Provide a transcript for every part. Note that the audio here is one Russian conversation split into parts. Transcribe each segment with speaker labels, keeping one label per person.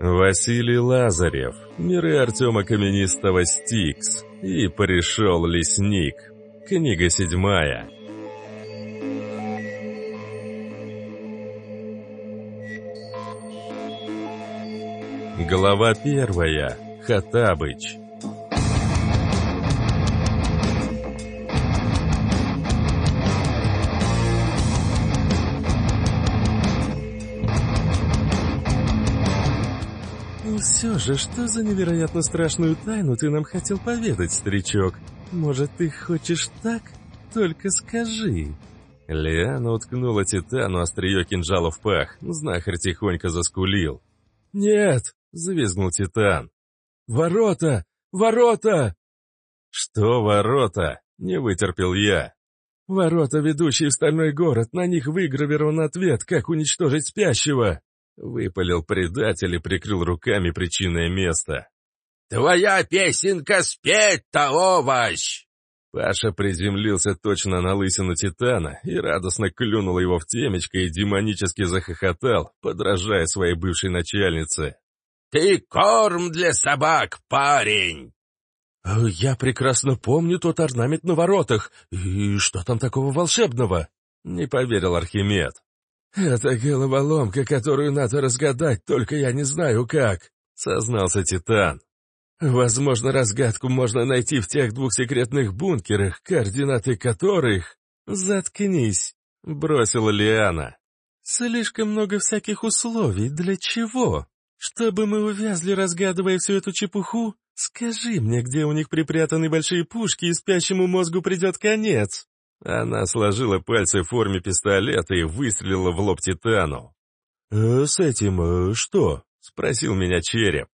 Speaker 1: Василий Лазарев, миры Артема Каменистого Стикс и пришел лесник. Книга седьмая. Глава первая. Хатабыч. Все же, что за невероятно страшную тайну ты нам хотел поведать, старичок? Может, ты хочешь так? Только скажи». Лиана уткнула Титану острие кинжала в пах. Знахарь тихонько заскулил. «Нет!» — завизгнул Титан. «Ворота! Ворота!» «Что ворота?» — не вытерпел я. «Ворота, ведущие в стальной город, на них выгравирован ответ, как уничтожить спящего!» Выпалил предатель и прикрыл руками причинное место.
Speaker 2: «Твоя песенка спеть-то, овощ!»
Speaker 1: Паша приземлился точно на лысину Титана и радостно клюнул его в темечко и демонически захохотал, подражая своей бывшей начальнице.
Speaker 2: «Ты корм для собак, парень!»
Speaker 1: «Э, «Я прекрасно помню тот орнамент на воротах. И что там такого волшебного?» — не поверил Архимед. «Это головоломка, которую надо разгадать, только я не знаю как», — сознался Титан. «Возможно, разгадку можно найти в тех двух секретных бункерах, координаты которых...» «Заткнись», — бросила Лиана. «Слишком много всяких условий. Для чего? Чтобы мы увязли, разгадывая всю эту чепуху? Скажи мне, где у них припрятаны большие пушки, и спящему мозгу придет конец». Она сложила пальцы в форме пистолета и выстрелила в лоб Титану. «Э, «С этим э, что?» — спросил меня череп.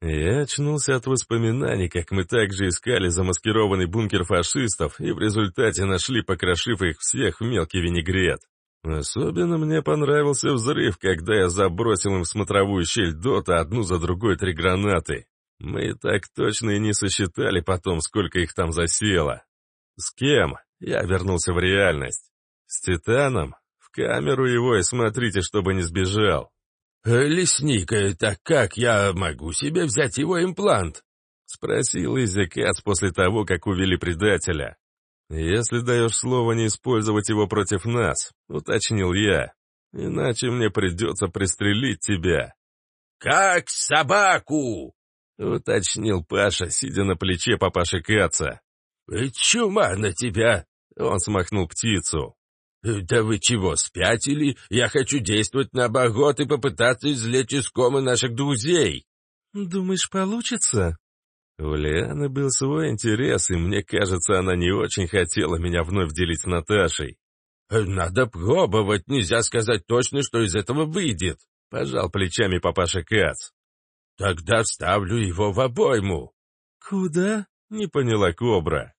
Speaker 1: Я очнулся от воспоминаний, как мы также искали замаскированный бункер фашистов и в результате нашли, покрошив их всех в мелкий винегрет. Особенно мне понравился взрыв, когда я забросил им в смотровую щель дота одну за другой три гранаты. Мы так точно и не сосчитали потом, сколько их там засело. С кем? Я вернулся в реальность. С Титаном? В камеру его и смотрите, чтобы не сбежал.
Speaker 2: «Э, «Лесник, так как я могу себе взять его имплант?»
Speaker 1: — спросил Изикац после того, как увели предателя. «Если даешь слово не использовать его против нас», — уточнил я, — «иначе мне придется пристрелить тебя».
Speaker 2: «Как собаку!»
Speaker 1: — уточнил Паша, сидя на плече папаши Каца.
Speaker 2: «Чума на тебя!»
Speaker 1: — он смахнул птицу.
Speaker 2: «Да вы чего, спятили? Я хочу действовать на богот и попытаться извлечь из комы наших друзей!»
Speaker 1: «Думаешь, получится?» У Лианы был свой интерес, и мне кажется, она не очень хотела меня вновь делить с Наташей.
Speaker 2: «Надо пробовать, нельзя сказать точно, что из этого выйдет», — пожал плечами папаша Кац. «Тогда вставлю его в обойму».
Speaker 1: «Куда?» — не поняла Кобра.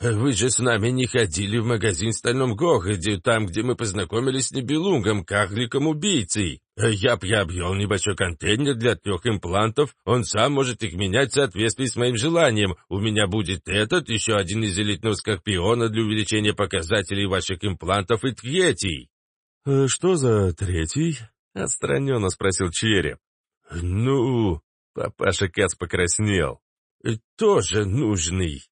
Speaker 2: «Вы же с нами не ходили в магазин в Стальном Городе, там, где мы познакомились с Небелунгом, карликом-убийцей. Я приобрел небольшой контейнер для трех имплантов, он сам может их менять в соответствии с моим желанием. У меня будет этот, еще один из элитного Скорпиона для увеличения показателей ваших имплантов и третий».
Speaker 1: «Э, «Что за третий?» — отстраненно спросил Череп.
Speaker 2: «Ну...» — папаша Кац покраснел. «Тоже нужный».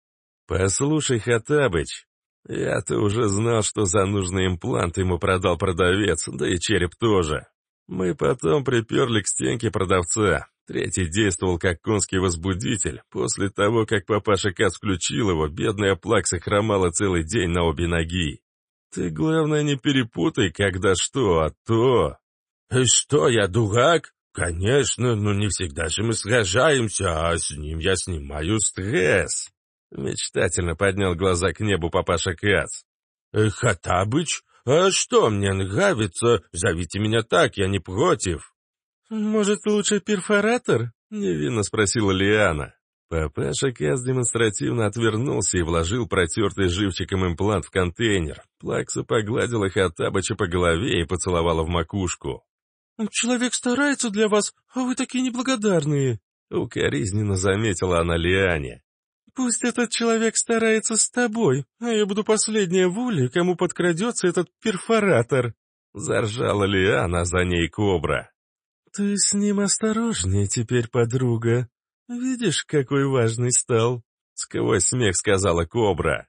Speaker 1: «Послушай, Хатабыч, я-то уже знал, что за нужный имплант ему продал продавец, да и череп тоже. Мы потом приперли к стенке продавца. Третий действовал как конский возбудитель. После того, как папаша Кац включил его, бедная плакса хромала целый день на обе ноги. Ты, главное, не перепутай, когда что, а то...
Speaker 2: Что, я дурак? Конечно, но не всегда же мы сражаемся, а с ним я снимаю стресс.
Speaker 1: Мечтательно поднял глаза к небу папаша Кац.
Speaker 2: «Э, «Хатабыч, а что мне нравится? Зовите меня так, я не против».
Speaker 1: «Может, лучше перфоратор?» — невинно спросила Лиана. Папаша Кац демонстративно отвернулся и вложил протертый живчиком имплант в контейнер. Плакса погладила Хатабыча по голове и поцеловала в макушку. «Человек старается для вас, а вы такие неблагодарные!» Укоризненно заметила она Лиане. «Пусть этот человек старается с тобой, а я буду последняя воля, кому подкрадется этот перфоратор!» Заржала Лиана за ней кобра. «Ты с ним осторожнее теперь, подруга. Видишь, какой важный стал?» — сквозь смех сказала Кобра.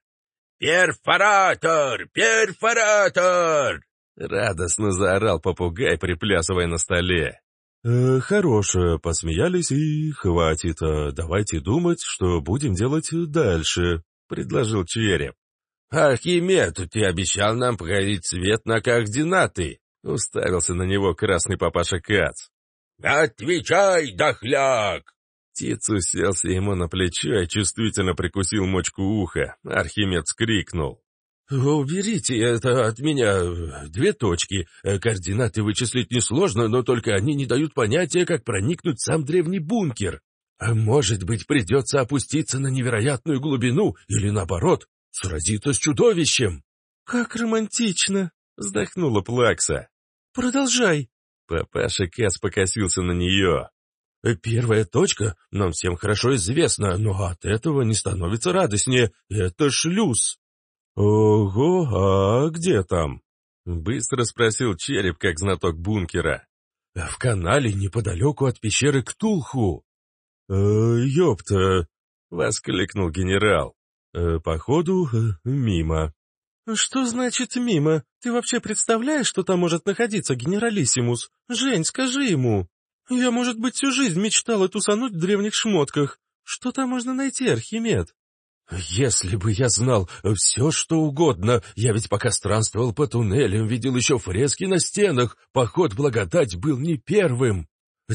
Speaker 2: «Перфоратор! Перфоратор!»
Speaker 1: — радостно заорал попугай, приплясывая на столе. «Э, «Хорошее, посмеялись и хватит. Э, давайте думать, что будем делать дальше», — предложил череп.
Speaker 2: «Архимед, ты обещал нам погорить свет на координаты!» — уставился на него красный папаша Кац. «Отвечай, дохляк!»
Speaker 1: Птиц уселся ему на плечо и чувствительно прикусил мочку уха. Архимед скрикнул.
Speaker 2: «Уберите это от меня. Две точки. Координаты вычислить несложно, но только они не дают понятия, как проникнуть в сам древний бункер. А может быть, придется опуститься на невероятную глубину или, наоборот, сразиться с чудовищем?»
Speaker 1: «Как романтично!» — вздохнула Плакса. «Продолжай!» Папаша Кэс покосился на нее. Первая точка нам всем хорошо известна, но от этого не становится радостнее. Это шлюз. Ого, а где там? Быстро спросил череп, как знаток бункера. В канале неподалеку от пещеры Ктулху. «Э, «Ёпта!» — воскликнул генерал. «Э, «Походу, э, мимо». «Что значит мимо? Ты вообще представляешь, что там может находиться генералиссимус? Жень, скажи ему!» Я, может быть, всю жизнь мечтала тусануть в древних шмотках. Что там можно найти, Архимед? Если бы я знал все, что угодно, я ведь пока странствовал по туннелям, видел еще фрески на стенах, поход благодать был не первым.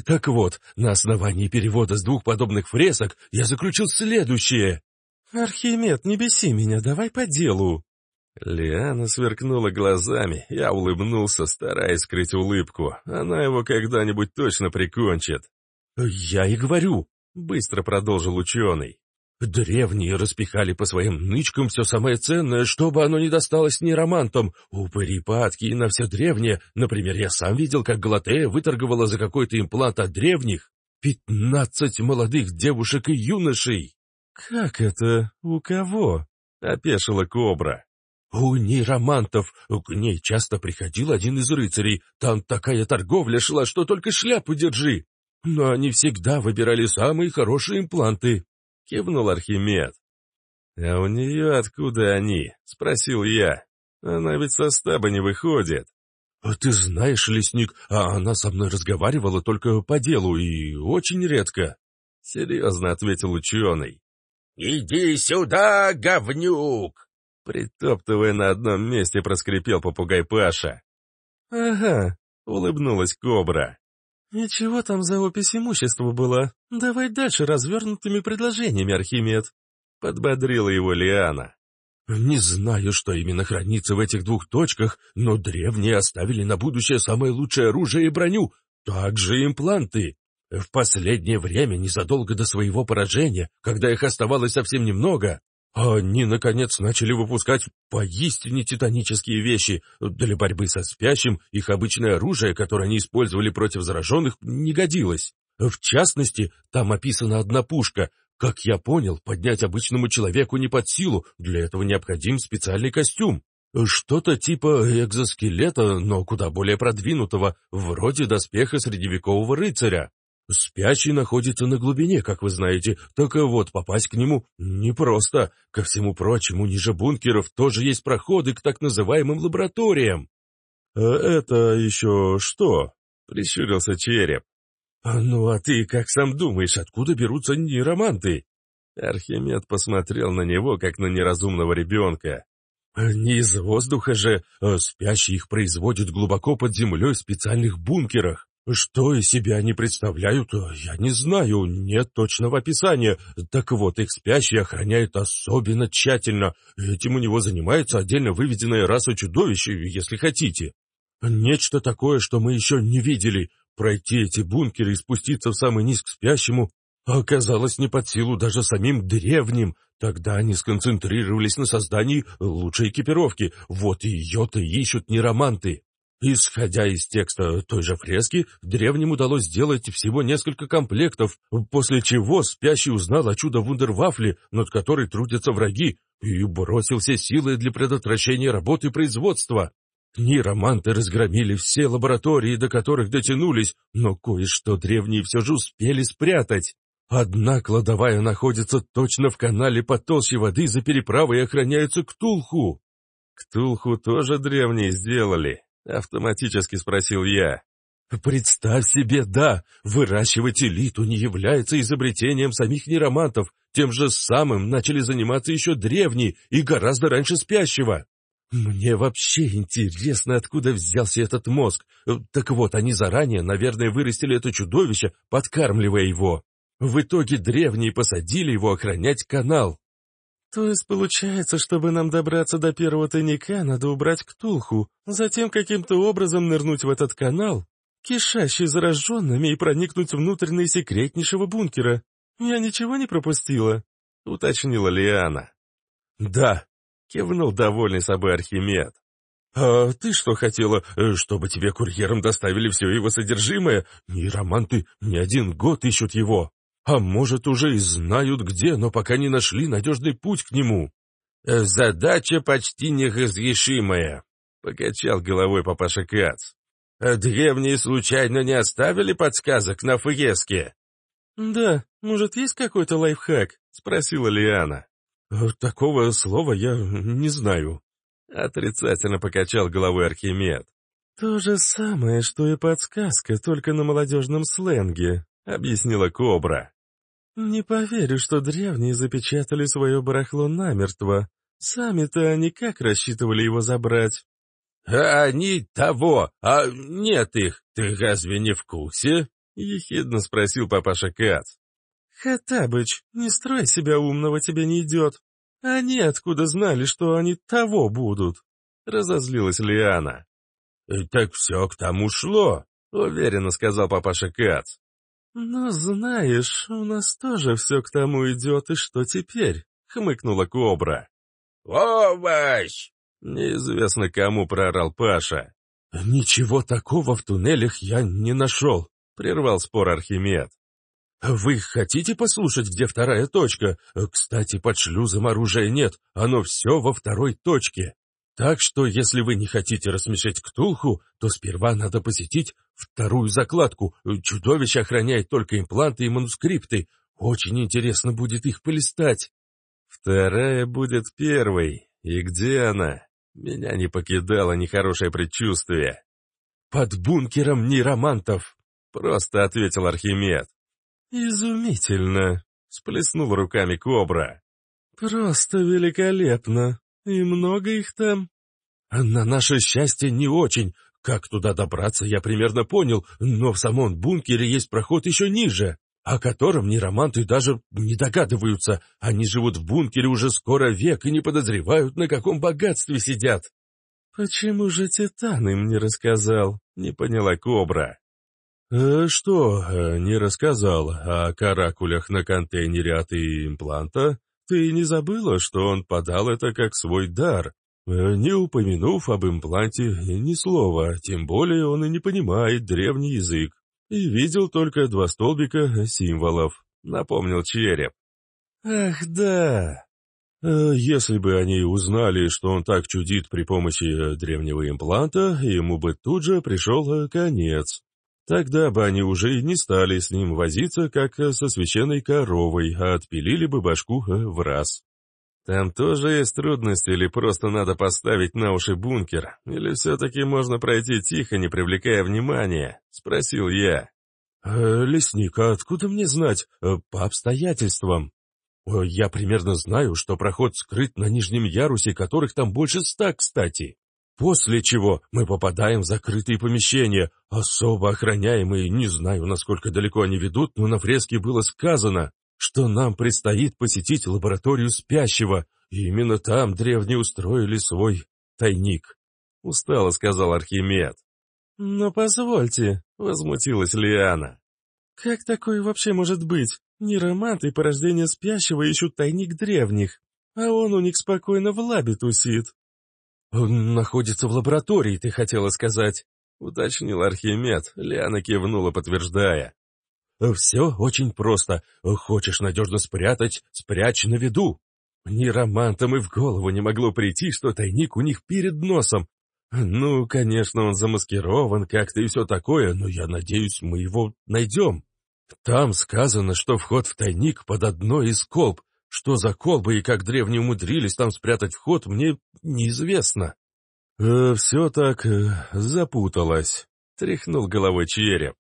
Speaker 1: Так вот, на основании перевода с двух подобных фресок я заключил следующее. «Архимед, не беси меня, давай по делу». Лиана сверкнула глазами, я улыбнулся, стараясь скрыть улыбку. Она его когда-нибудь точно прикончит. «Я и говорю», — быстро продолжил ученый. «Древние распихали по своим нычкам все самое ценное, чтобы оно не досталось нейромантам. Упыри падки и на все древнее. Например, я сам видел, как Галатея выторговала за какой-то имплант от древних пятнадцать молодых девушек и юношей». «Как это? У кого?» — опешила Кобра. У нейромантов к ней часто приходил один из рыцарей. Там такая торговля шла, что только шляпу держи. Но они всегда выбирали самые хорошие импланты. Кивнул Архимед. «А у нее откуда они?» — спросил я. «Она ведь со стаба не выходит». «А «Ты знаешь, лесник, а она со мной разговаривала только по делу и очень редко», — серьезно ответил ученый.
Speaker 2: «Иди сюда, говнюк!»
Speaker 1: Притоптывая на одном месте, проскрипел попугай Паша. «Ага», — улыбнулась Кобра. «И чего там за опись имущества была? Давай дальше развернутыми предложениями, Архимед», — подбодрила его Лиана. «Не знаю, что именно хранится в этих двух точках, но древние оставили на будущее самое лучшее оружие и броню, также импланты. В последнее время, незадолго до своего поражения, когда их оставалось совсем немного, они, наконец, начали выпускать поистине титанические вещи. Для борьбы со спящим их обычное оружие, которое они использовали против зараженных, не годилось. В частности, там описана одна пушка. Как я понял, поднять обычному человеку не под силу, для этого необходим специальный костюм. Что-то типа экзоскелета, но куда более продвинутого, вроде доспеха средневекового рыцаря. Спящий находится на глубине, как вы знаете, так и вот попасть к нему непросто. Ко всему прочему, ниже бункеров тоже есть проходы к так называемым лабораториям. «А это еще что?» — прищурился череп. «А «Ну а ты как сам думаешь, откуда берутся нейроманты?» Архимед посмотрел на него, как на неразумного ребенка. «Не из воздуха же, а спящие их производят глубоко под землей в специальных бункерах. Что из себя они представляют, я не знаю, нет точного описания. Так вот, их спящие охраняют особенно тщательно. Этим у него занимается отдельно выведенная раса чудовищ, если хотите. Нечто такое, что мы еще не видели. Пройти эти бункеры и спуститься в самый низ к спящему оказалось не под силу даже самим древним. Тогда они сконцентрировались на создании лучшей экипировки. Вот ее-то ищут нероманты. Исходя из текста той же фрески, древним удалось сделать всего несколько комплектов, после чего спящий узнал о чудо-вундервафле, над которой трудятся враги, и бросил все силы для предотвращения работы производства. нейроманты разгромили все лаборатории, до которых дотянулись, но кое-что древние все же успели спрятать. Одна кладовая находится точно в канале под толще воды за переправой и охраняется Ктулху. Ктулху тоже древние сделали, автоматически спросил я. Представь себе, да, выращивать элиту не является изобретением самих нейромантов, тем же самым начали заниматься еще древние и гораздо раньше спящего. Мне вообще интересно, откуда взялся этот мозг. Так вот, они заранее, наверное, вырастили это чудовище, подкармливая его. В итоге древние посадили его охранять канал. То есть получается, чтобы нам добраться до первого тайника, надо убрать Ктулху, затем каким-то образом нырнуть в этот канал, кишащий зараженными, и проникнуть внутрь наисекретнейшего бункера. Я ничего не пропустила? — уточнила Лиана. «Да», — кивнул довольный собой Архимед. «А ты что хотела, э, чтобы тебе курьером доставили все его содержимое? Нейроманты не один год ищут его». А может, уже и знают где, но пока не нашли надежный путь к нему. Э, задача почти неразрешимая, — покачал головой папаша Кац. А древние случайно не оставили подсказок на фреске? «Да, может, есть какой-то лайфхак?» — спросила Лиана. «Э, «Такого слова я не знаю», — отрицательно покачал головой Архимед. «То же самое, что и подсказка, только на молодежном сленге», — объяснила Кобра. «Не поверю, что древние запечатали свое барахло намертво. Сами-то они как рассчитывали его забрать?»
Speaker 2: «А они того, а нет их, ты разве не в курсе?» — ехидно спросил папаша Кац.
Speaker 1: «Хаттабыч, не строй себя умного, тебе не идет. Они откуда знали, что они того будут?» — разозлилась Лиана.
Speaker 2: «Так все к тому шло», — уверенно сказал папаша Кац.
Speaker 1: «Ну, знаешь, у нас тоже все к тому идет, и что теперь?» — хмыкнула Кобра.
Speaker 2: «Овощ!» — неизвестно кому прорал Паша.
Speaker 1: «Ничего такого в туннелях я не нашел», — прервал спор Архимед. «Вы хотите послушать, где вторая точка? Кстати, под шлюзом оружия нет, оно все во второй точке. Так что, если вы не хотите рассмешить Ктулху, то сперва надо посетить вторую закладку. Чудовище охраняет только импланты и манускрипты. Очень интересно будет их полистать.
Speaker 2: Вторая будет первой. И где она? Меня не покидало нехорошее предчувствие.
Speaker 1: Под бункером нейромантов, просто ответил Архимед.
Speaker 2: Изумительно, сплеснул руками Кобра.
Speaker 1: Просто великолепно. «И много их там?» «На наше счастье не очень. Как туда добраться, я примерно понял, но в самом бункере есть проход еще ниже, о котором нероманты даже не догадываются. Они живут в бункере уже скоро век и не подозревают, на каком богатстве сидят». «Почему же Титан им не рассказал?» — не поняла Кобра. «Э, «Что, э, не рассказал о каракулях на контейнере от импланта?» Ты не забыла, что он подал это как свой дар, э, не упомянув об импланте ни слова, тем более он и не понимает древний язык, и видел только два столбика символов, напомнил череп. Ах, да. Э, если бы они узнали, что он так чудит при помощи древнего импланта, ему бы тут же пришел конец. Тогда бы они уже и не стали с ним возиться, как э, со священной коровой, а отпилили бы башку э, в раз. Там тоже есть трудности, или просто надо поставить на уши бункер, или все-таки можно пройти тихо, не привлекая внимания? Спросил я. «Э, «Лесник, а откуда мне знать? По обстоятельствам. Я примерно знаю, что проход скрыт на нижнем ярусе, которых там больше ста, кстати. После чего мы попадаем в закрытые помещения, особо охраняемые, не знаю, насколько далеко они ведут, но на фреске было сказано, что нам предстоит посетить лабораторию спящего, и именно там древние устроили свой тайник. Устало сказал Архимед. «Но позвольте», — возмутилась Лиана. «Как такое вообще может быть? Нейроманты порождения спящего ищут тайник древних, а он у них спокойно в лабе тусит. «Он находится в лаборатории, ты хотела сказать», — уточнил Архимед. Лиана кивнула, подтверждая. «Все очень просто. Хочешь надежно спрятать — спрячь на виду. Ни романтам и в голову не могло прийти, что тайник у них перед носом. «Ну, конечно, он замаскирован как-то и все такое, но я надеюсь, мы его найдем. Там сказано, что вход в тайник под одной из колб. Что за колбы и как древние умудрились там спрятать вход, мне неизвестно». «Э, «Все так э, запуталось», — тряхнул головой череп.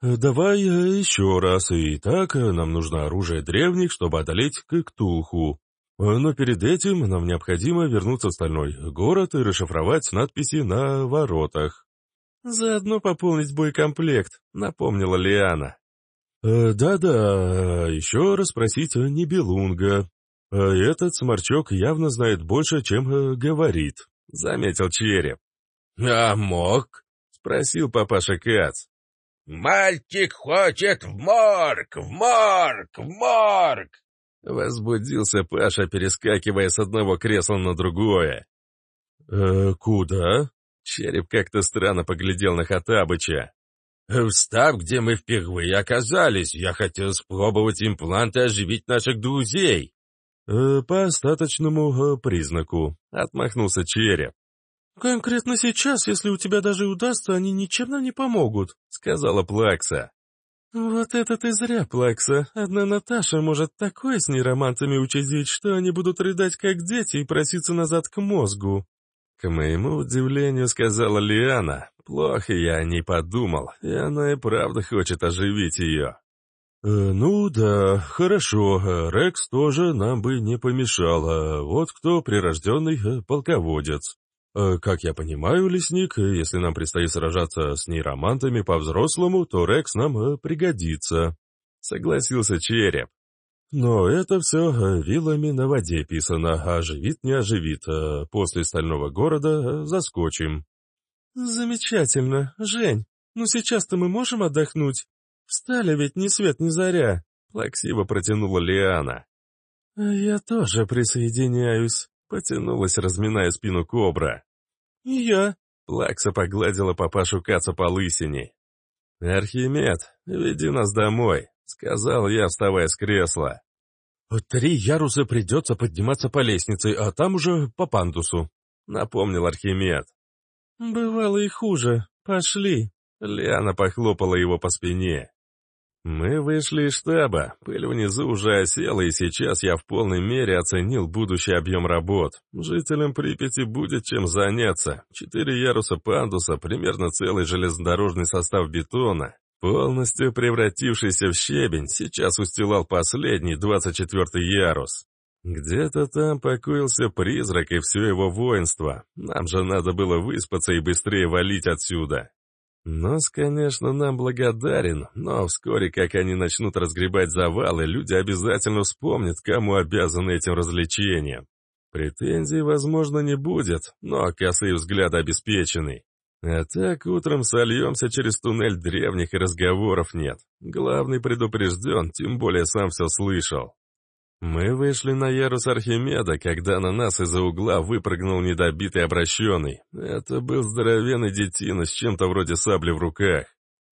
Speaker 1: Э, «Давай э, еще раз. Итак, нам нужно оружие древних, чтобы одолеть Кыктулху. Э, но перед этим нам необходимо вернуться в стальной город и расшифровать надписи на воротах. «Заодно пополнить боекомплект», — напомнила Лиана. «Да-да, еще расспросить Нибелунга. Этот сморчок явно знает больше, чем говорит», — заметил Череп.
Speaker 2: «А мог?» — спросил папаша Кац. «Мальчик хочет в морг, в морг, в морг!»
Speaker 1: Возбудился Паша, перескакивая с одного кресла на другое. «Э, куда?» Череп как-то странно поглядел на Хатабыча.
Speaker 2: «В стаб, где мы впервые оказались. Я хотел спробовать импланты оживить наших друзей».
Speaker 1: «Э, «По остаточному э, признаку», — отмахнулся Череп. «Конкретно сейчас, если у тебя даже удастся, они ничем нам не помогут», — сказала Плакса. «Вот это ты зря, Плакса. Одна Наташа может такое с нейромантами учудить, что они будут рыдать как дети и проситься назад к мозгу». К моему удивлению, сказала Лиана. Плохо я о ней подумал, и она и правда хочет оживить ее. «Э, «Ну да, хорошо, Рекс тоже нам бы не помешал, а вот кто прирожденный э, полководец. Э, «Как я понимаю, лесник, если нам предстоит сражаться с нейромантами по-взрослому, то Рекс нам э, пригодится», — согласился Череп. «Но это все э, вилами на воде писано, оживит не оживит. После Стального города заскочим». «Замечательно, Жень. Ну сейчас-то мы можем отдохнуть? Встали ведь ни свет ни заря», — плаксиво протянула Лиана. «Я тоже присоединяюсь», Потянулась, разминая спину кобра. «И я», — Плакса погладила папашу Каца по лысине. «Архимед, веди нас домой», — сказал я, вставая с кресла. «Три яруса придется подниматься по лестнице, а там уже по пандусу», — напомнил Архимед. «Бывало и хуже. Пошли». Лиана похлопала его по спине. Мы вышли из штаба, пыль внизу уже осела, и сейчас я в полной мере оценил будущий объем работ. Жителям Припяти будет чем заняться. Четыре яруса пандуса, примерно целый железнодорожный состав бетона, полностью превратившийся в щебень, сейчас устилал последний, двадцать четвертый ярус. Где-то там покоился призрак и все его воинство. Нам же надо было выспаться и быстрее валить отсюда. Нос, конечно, нам благодарен, но вскоре, как они начнут разгребать завалы, люди обязательно вспомнят, кому обязаны этим развлечением. Претензий, возможно, не будет, но косые взгляды обеспечены. А так утром сольемся через туннель древних и разговоров нет. Главный предупрежден, тем более сам все слышал. Мы вышли на ярус Архимеда, когда на нас из-за угла выпрыгнул недобитый обращенный. Это был здоровенный детина с чем-то вроде сабли в руках.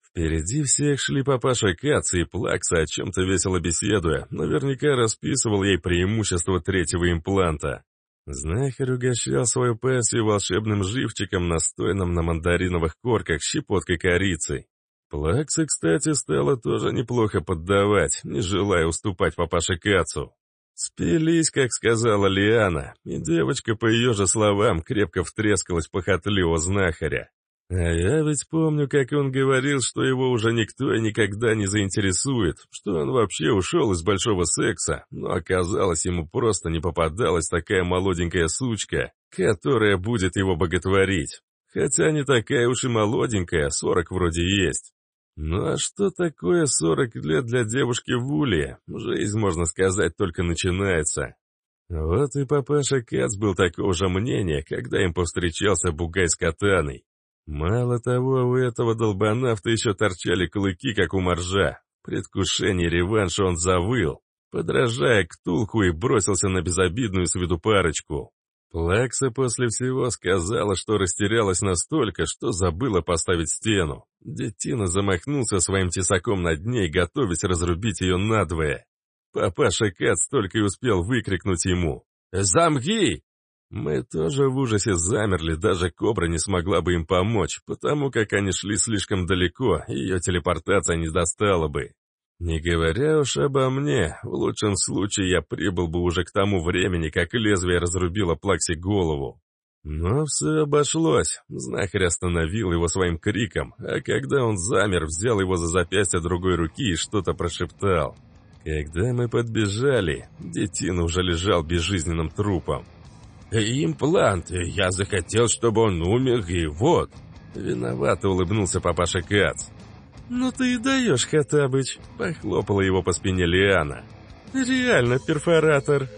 Speaker 1: Впереди всех шли папаша Кац и Плакса, о чем-то весело беседуя, наверняка расписывал ей преимущество третьего импланта. Знахарь угощал свою пассию волшебным живчиком, настойным на мандариновых корках щепоткой корицы. Плакса, кстати, стала тоже неплохо поддавать, не желая уступать папаше Кацу. Спились, как сказала Лиана, и девочка, по ее же словам, крепко втрескалась похотливого знахаря. А я ведь помню, как он говорил, что его уже никто и никогда не заинтересует, что он вообще ушел из большого секса, но оказалось, ему просто не попадалась такая молоденькая сучка, которая будет его боготворить. Хотя не такая уж и молоденькая, сорок вроде есть. Ну а что такое 40 лет для девушки в Уле? Жизнь, можно сказать, только начинается. Вот и папаша Кац был такого же мнения, когда им повстречался бугай с катаной. Мало того, у этого долбанавта еще торчали клыки, как у моржа. В предвкушении реванша он завыл, подражая к Тулху и бросился на безобидную с виду парочку. Плакса после всего сказала, что растерялась настолько, что забыла поставить стену. Детина замахнулся своим тесаком над ней, готовясь разрубить ее надвое. Папаша Кац только и успел выкрикнуть ему. «Замги!» Мы тоже в ужасе замерли, даже Кобра не смогла бы им помочь, потому как они шли слишком далеко, ее телепортация не достала бы. Не говоря уж обо мне, в лучшем случае я прибыл бы уже к тому времени, как лезвие разрубило Плакси голову. Но все обошлось. Знахарь остановил его своим криком, а когда он замер, взял его за запястье другой руки и что-то прошептал. Когда мы подбежали, детина уже лежал безжизненным трупом.
Speaker 2: «Имплант! Я захотел, чтобы он умер, и вот!»
Speaker 1: Виновато улыбнулся папаша Кац. «Ну ты и даешь, Хатабыч!» — похлопала его по спине Лиана. «Реально перфоратор!»